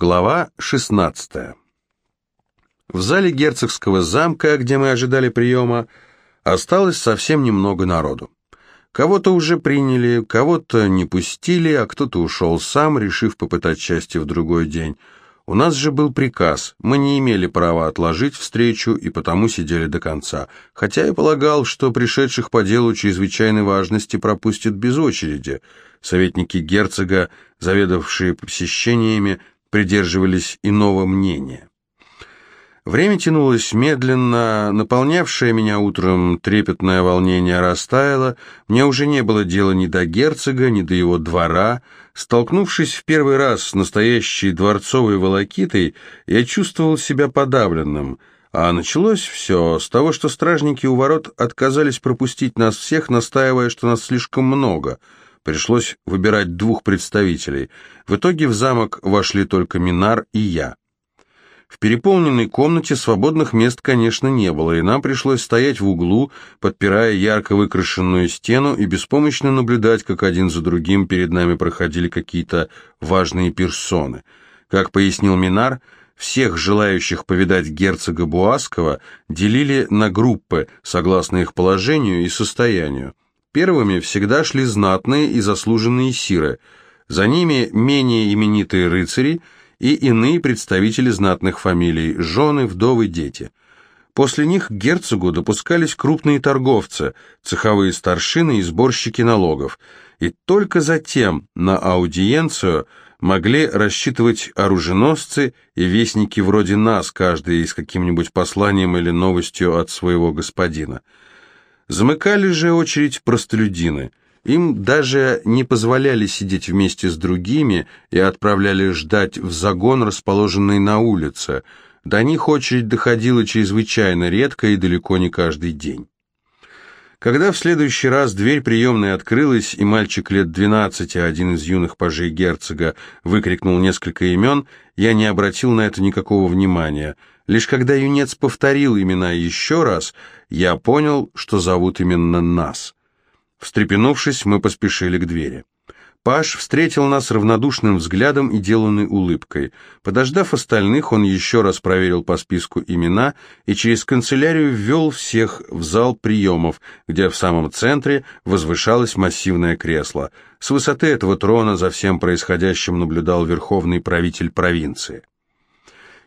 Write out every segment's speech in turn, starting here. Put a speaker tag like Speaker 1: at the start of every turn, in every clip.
Speaker 1: Глава 16. В зале герцогского замка, где мы ожидали приема, осталось совсем немного народу. Кого-то уже приняли, кого-то не пустили, а кто-то ушел сам, решив попытать счастье в другой день. У нас же был приказ, мы не имели права отложить встречу и потому сидели до конца, хотя я полагал, что пришедших по делу чрезвычайной важности пропустят без очереди. Советники герцога, заведовавшие посещениями, придерживались иного мнения. Время тянулось медленно, наполнявшее меня утром трепетное волнение растаяло, мне уже не было дела ни до герцога, ни до его двора. Столкнувшись в первый раз с настоящей дворцовой волокитой, я чувствовал себя подавленным, а началось все с того, что стражники у ворот отказались пропустить нас всех, настаивая, что нас слишком много — Пришлось выбирать двух представителей. В итоге в замок вошли только Минар и я. В переполненной комнате свободных мест, конечно, не было, и нам пришлось стоять в углу, подпирая ярко выкрашенную стену и беспомощно наблюдать, как один за другим перед нами проходили какие-то важные персоны. Как пояснил Минар, всех желающих повидать герцога Буаскова делили на группы, согласно их положению и состоянию. Первыми всегда шли знатные и заслуженные сиры, за ними менее именитые рыцари и иные представители знатных фамилий, жены, вдовы, дети. После них к герцогу допускались крупные торговцы, цеховые старшины и сборщики налогов, и только затем на аудиенцию могли рассчитывать оруженосцы и вестники вроде нас, каждый с каким-нибудь посланием или новостью от своего господина. Замыкали же очередь простолюдины. Им даже не позволяли сидеть вместе с другими и отправляли ждать в загон, расположенный на улице. До них очередь доходила чрезвычайно редко и далеко не каждый день. Когда в следующий раз дверь приемной открылась, и мальчик лет двенадцати, один из юных пажей герцога, выкрикнул несколько имен, я не обратил на это никакого внимания – Лишь когда юнец повторил имена еще раз, я понял, что зовут именно нас. Встрепенувшись, мы поспешили к двери. Паш встретил нас равнодушным взглядом и деланной улыбкой. Подождав остальных, он еще раз проверил по списку имена и через канцелярию ввел всех в зал приемов, где в самом центре возвышалось массивное кресло. С высоты этого трона за всем происходящим наблюдал верховный правитель провинции.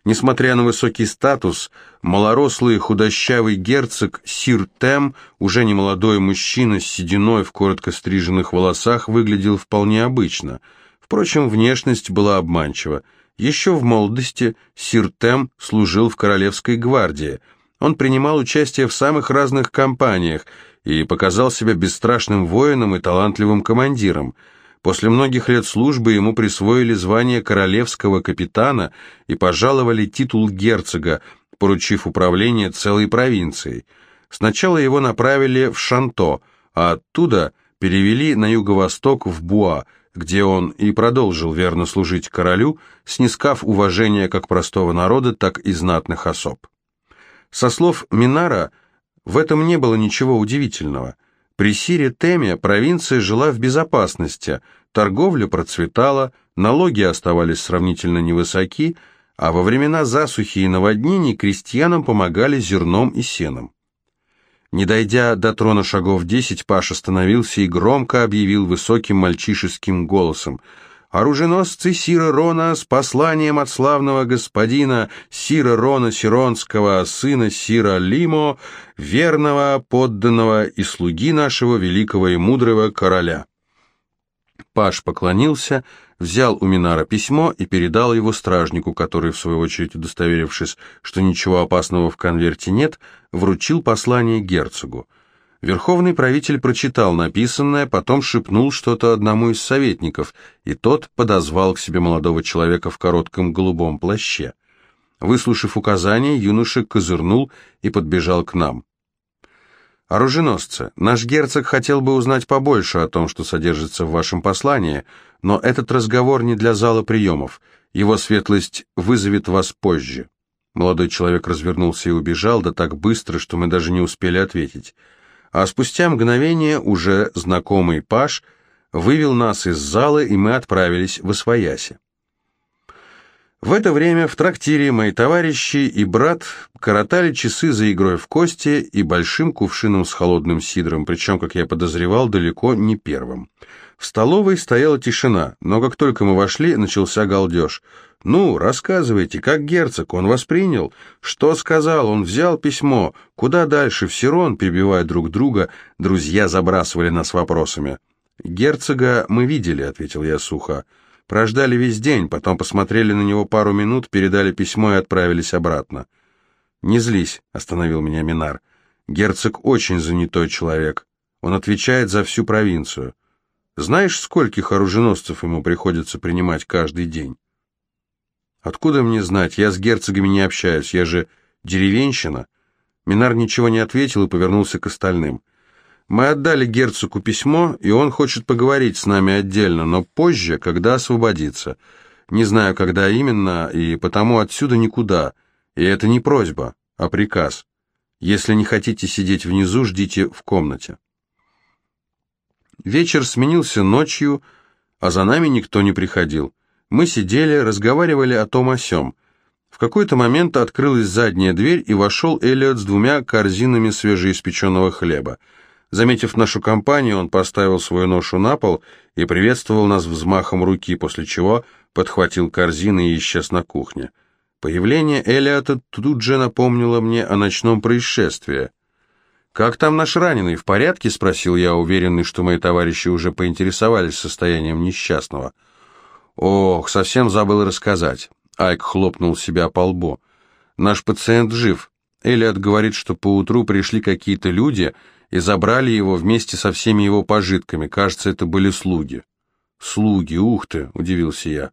Speaker 1: Несмотря на высокий статус, малорослый худощавый герцог Сир Тем, уже не молодой мужчина с сединой в коротко стриженных волосах, выглядел вполне обычно. Впрочем, внешность была обманчива. Еще в молодости Сир Тем служил в Королевской гвардии. Он принимал участие в самых разных кампаниях и показал себя бесстрашным воином и талантливым командиром – После многих лет службы ему присвоили звание королевского капитана и пожаловали титул герцога, поручив управление целой провинцией. Сначала его направили в Шанто, а оттуда перевели на юго-восток в Буа, где он и продолжил верно служить королю, снискав уважение как простого народа, так и знатных особ. Со слов Минара, в этом не было ничего удивительного – при Сире Теме провинция жила в безопасности, торговля процветала, налоги оставались сравнительно невысоки, а во времена засухи и наводнений крестьянам помогали зерном и сеном. Не дойдя до трона шагов десять, Паш остановился и громко объявил высоким мальчишеским голосом – оруженосцы Сира Рона с посланием от славного господина Сира Рона Сиронского, сына Сира Лимо, верного, подданного и слуги нашего великого и мудрого короля». Паш поклонился, взял у Минара письмо и передал его стражнику, который, в свою очередь удостоверившись, что ничего опасного в конверте нет, вручил послание герцогу. Верховный правитель прочитал написанное, потом шепнул что-то одному из советников, и тот подозвал к себе молодого человека в коротком голубом плаще. Выслушав указание, юноша козырнул и подбежал к нам. «Оруженосцы, наш герцог хотел бы узнать побольше о том, что содержится в вашем послании, но этот разговор не для зала приемов. Его светлость вызовет вас позже». Молодой человек развернулся и убежал, да так быстро, что мы даже не успели ответить а спустя мгновение уже знакомый Паш вывел нас из зала, и мы отправились в Освояси. В это время в трактире мои товарищи и брат коротали часы за игрой в кости и большим кувшином с холодным сидром, причем, как я подозревал, далеко не первым. В столовой стояла тишина, но как только мы вошли, начался галдеж. «Ну, рассказывайте, как герцог, он воспринял? Что сказал? Он взял письмо? Куда дальше? В Сирон?» Перебивая друг друга, друзья забрасывали нас вопросами. «Герцога мы видели», — ответил я сухо. «Прождали весь день, потом посмотрели на него пару минут, передали письмо и отправились обратно». «Не злись», — остановил меня Минар. «Герцог очень занятой человек. Он отвечает за всю провинцию. Знаешь, скольких оруженосцев ему приходится принимать каждый день? Откуда мне знать? Я с герцогами не общаюсь, я же деревенщина. Минар ничего не ответил и повернулся к остальным. Мы отдали герцогу письмо, и он хочет поговорить с нами отдельно, но позже, когда освободится. Не знаю, когда именно, и потому отсюда никуда. И это не просьба, а приказ. Если не хотите сидеть внизу, ждите в комнате. Вечер сменился ночью, а за нами никто не приходил. Мы сидели, разговаривали о том о сём. В какой-то момент открылась задняя дверь, и вошел Элliot с двумя корзинами свежеиспеченного хлеба. Заметив нашу компанию, он поставил свою ношу на пол и приветствовал нас взмахом руки, после чего подхватил корзины и исчез на кухне. Появление Элиота тут же напомнило мне о ночном происшествии. «Как там наш раненый, в порядке?» — спросил я, уверенный, что мои товарищи уже поинтересовались состоянием несчастного. «Ох, совсем забыл рассказать». Айк хлопнул себя по лбу. «Наш пациент жив. Элиот говорит, что поутру пришли какие-то люди и забрали его вместе со всеми его пожитками. Кажется, это были слуги». «Слуги, ух ты!» — удивился я.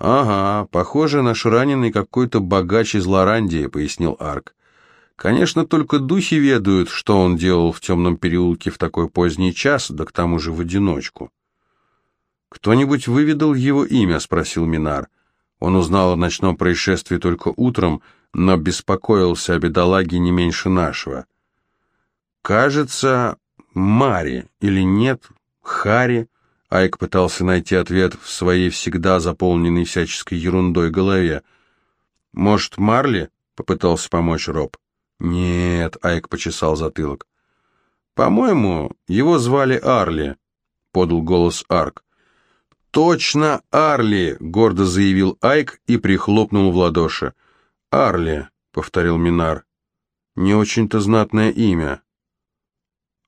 Speaker 1: «Ага, похоже, наш раненый какой-то богач из Лорандии», — пояснил Арк. Конечно, только духи ведают, что он делал в темном переулке в такой поздний час, да к тому же в одиночку. «Кто-нибудь выведал его имя?» — спросил Минар. Он узнал о ночном происшествии только утром, но беспокоился о бедолаге не меньше нашего. «Кажется, Мари или нет, Хари?» Айк пытался найти ответ в своей всегда заполненной всяческой ерундой голове. «Может, Марли?» — попытался помочь Роб. «Нет», — Айк почесал затылок. «По-моему, его звали Арли», — подал голос Арк. «Точно Арли!» — гордо заявил Айк и прихлопнул в ладоши. «Арли», — повторил Минар. «Не очень-то знатное имя».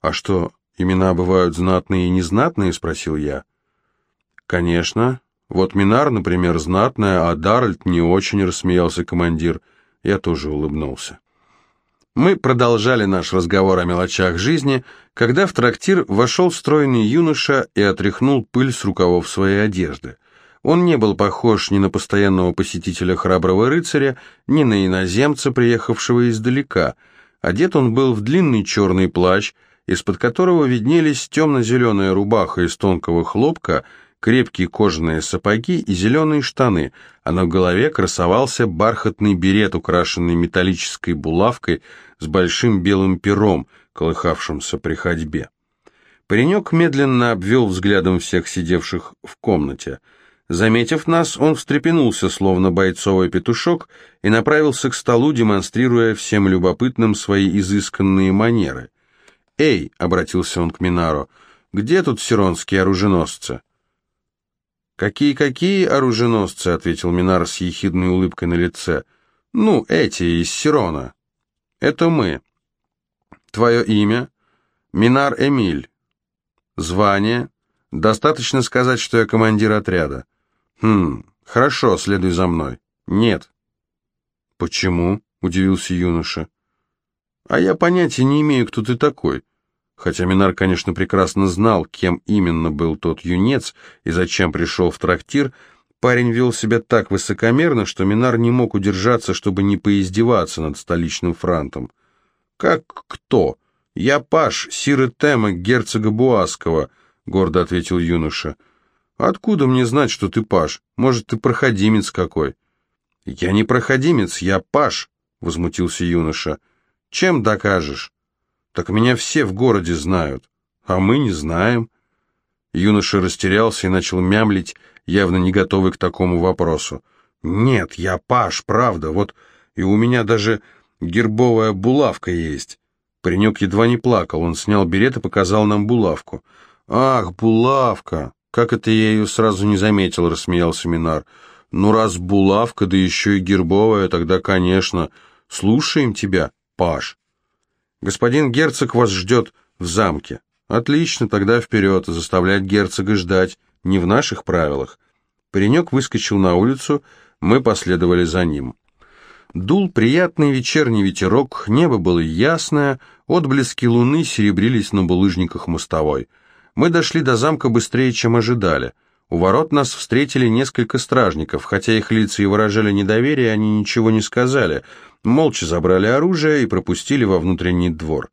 Speaker 1: «А что, имена бывают знатные и незнатные?» — спросил я. «Конечно. Вот Минар, например, знатная, а Даральд не очень», — рассмеялся командир. Я тоже улыбнулся. Мы продолжали наш разговор о мелочах жизни, когда в трактир вошел стройный юноша и отряхнул пыль с рукавов своей одежды. Он не был похож ни на постоянного посетителя храброго рыцаря, ни на иноземца, приехавшего издалека. Одет он был в длинный черный плащ, из-под которого виднелись темно-зеленая рубаха из тонкого хлопка, крепкие кожаные сапоги и зеленые штаны, а на голове красовался бархатный берет, украшенный металлической булавкой с большим белым пером, колыхавшимся при ходьбе. Паренек медленно обвел взглядом всех сидевших в комнате. Заметив нас, он встрепенулся, словно бойцовый петушок, и направился к столу, демонстрируя всем любопытным свои изысканные манеры. «Эй!» — обратился он к Минару. «Где тут сиронские оруженосцы?» «Какие-какие оруженосцы?» — ответил Минар с ехидной улыбкой на лице. «Ну, эти из Сирона». «Это мы». «Твое имя?» «Минар Эмиль». «Звание?» «Достаточно сказать, что я командир отряда». «Хм, хорошо, следуй за мной». «Нет». «Почему?» — удивился юноша. «А я понятия не имею, кто ты такой». Хотя Минар, конечно, прекрасно знал, кем именно был тот юнец и зачем пришел в трактир, парень вел себя так высокомерно, что Минар не мог удержаться, чтобы не поиздеваться над столичным франтом. «Как кто? Я паш Сиры Тема, герцога Буаского», — гордо ответил юноша. «Откуда мне знать, что ты паш? Может, ты проходимец какой?» «Я не проходимец, я паш», — возмутился юноша. «Чем докажешь?» Так меня все в городе знают, а мы не знаем. Юноша растерялся и начал мямлить, явно не готовый к такому вопросу. «Нет, я паш, правда, вот и у меня даже гербовая булавка есть». Паренек едва не плакал, он снял берет и показал нам булавку. «Ах, булавка! Как это я ее сразу не заметил?» — рассмеялся Минар. «Ну, раз булавка, да еще и гербовая, тогда, конечно, слушаем тебя, паш. Господин герцог вас ждет в замке. Отлично, тогда вперед, заставлять герцога ждать, не в наших правилах». Паренек выскочил на улицу, мы последовали за ним. Дул приятный вечерний ветерок, небо было ясное, отблески луны серебрились на булыжниках мостовой. Мы дошли до замка быстрее, чем ожидали. У ворот нас встретили несколько стражников, хотя их лица и выражали недоверие, они ничего не сказали. Молча забрали оружие и пропустили во внутренний двор.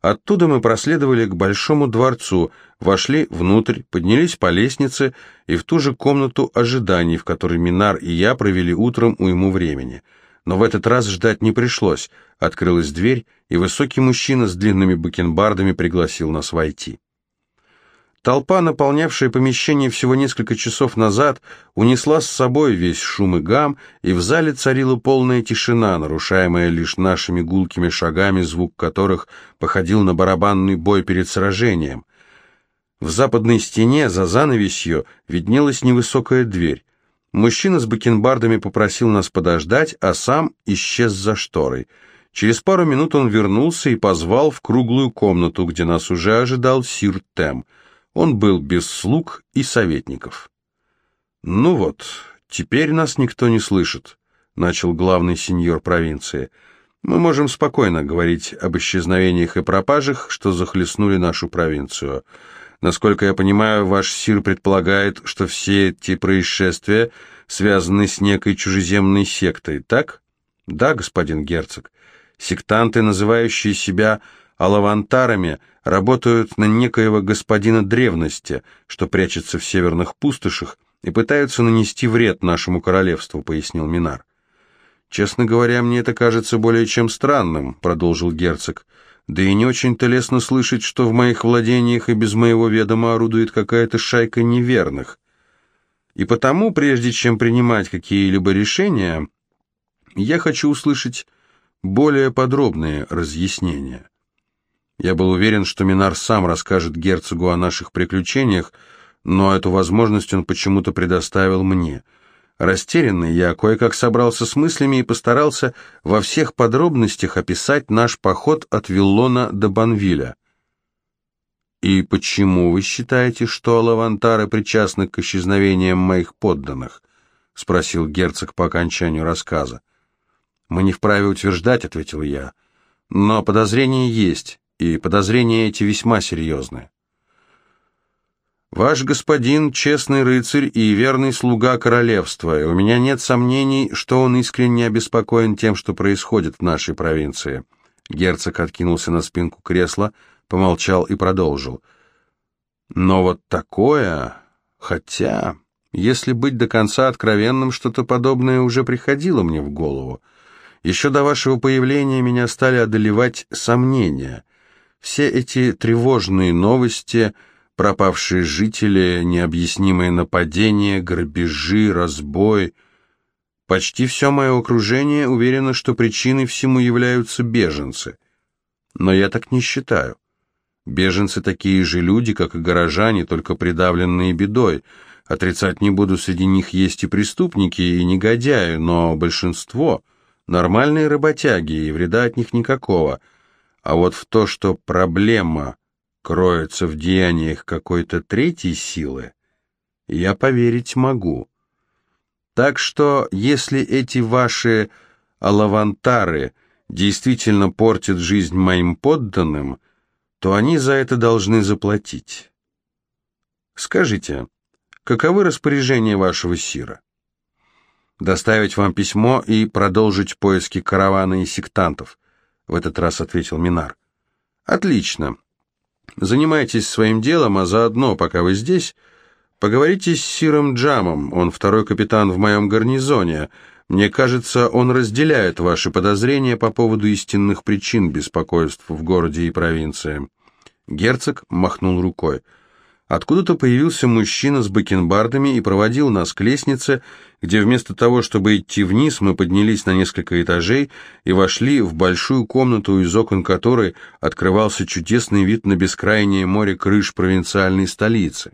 Speaker 1: Оттуда мы проследовали к большому дворцу, вошли внутрь, поднялись по лестнице и в ту же комнату ожиданий, в которой Минар и я провели утром уйму времени. Но в этот раз ждать не пришлось. Открылась дверь, и высокий мужчина с длинными бакенбардами пригласил нас войти. Толпа, наполнявшая помещение всего несколько часов назад, унесла с собой весь шум и гам, и в зале царила полная тишина, нарушаемая лишь нашими гулкими шагами, звук которых походил на барабанный бой перед сражением. В западной стене, за занавесью, виднелась невысокая дверь. Мужчина с бакенбардами попросил нас подождать, а сам исчез за шторой. Через пару минут он вернулся и позвал в круглую комнату, где нас уже ожидал сир Тем — он был без слуг и советников. «Ну вот, теперь нас никто не слышит», — начал главный сеньор провинции. «Мы можем спокойно говорить об исчезновениях и пропажах, что захлестнули нашу провинцию. Насколько я понимаю, ваш сир предполагает, что все эти происшествия связаны с некой чужеземной сектой, так?» «Да, господин герцог. Сектанты, называющие себя алавантарами работают на некоего господина древности, что прячется в северных пустошах, и пытаются нанести вред нашему королевству», — пояснил Минар. «Честно говоря, мне это кажется более чем странным», — продолжил герцог. «Да и не очень-то лестно слышать, что в моих владениях и без моего ведома орудует какая-то шайка неверных. И потому, прежде чем принимать какие-либо решения, я хочу услышать более подробные разъяснения». Я был уверен, что Минар сам расскажет герцогу о наших приключениях, но эту возможность он почему-то предоставил мне. Растерянный, я кое-как собрался с мыслями и постарался во всех подробностях описать наш поход от Виллона до Банвиля. «И почему вы считаете, что Алавантары причастны к исчезновениям моих подданных?» — спросил герцог по окончанию рассказа. «Мы не вправе утверждать», — ответил я, — «но подозрение есть» и подозрения эти весьма серьезны. «Ваш господин — честный рыцарь и верный слуга королевства, и у меня нет сомнений, что он искренне обеспокоен тем, что происходит в нашей провинции». Герцог откинулся на спинку кресла, помолчал и продолжил. «Но вот такое... Хотя, если быть до конца откровенным, что-то подобное уже приходило мне в голову. Еще до вашего появления меня стали одолевать сомнения. Все эти тревожные новости, пропавшие жители, необъяснимые нападения, грабежи, разбой... Почти все мое окружение уверено, что причиной всему являются беженцы. Но я так не считаю. Беженцы такие же люди, как и горожане, только придавленные бедой. Отрицать не буду, среди них есть и преступники, и негодяи, но большинство — нормальные работяги, и вреда от них никакого — а вот в то, что проблема кроется в деяниях какой-то третьей силы, я поверить могу. Так что, если эти ваши алавантары действительно портят жизнь моим подданным, то они за это должны заплатить. Скажите, каковы распоряжения вашего сира? Доставить вам письмо и продолжить поиски каравана и сектантов – в этот раз ответил Минар. Отлично. Занимайтесь своим делом, а заодно, пока вы здесь, поговорите с Сиром Джамом, он второй капитан в моем гарнизоне. Мне кажется, он разделяет ваши подозрения по поводу истинных причин беспокойств в городе и провинции. Герцог махнул рукой. Откуда-то появился мужчина с бакенбардами и проводил нас к лестнице, где вместо того, чтобы идти вниз, мы поднялись на несколько этажей и вошли в большую комнату, из окон которой открывался чудесный вид на бескрайнее море крыш провинциальной столицы.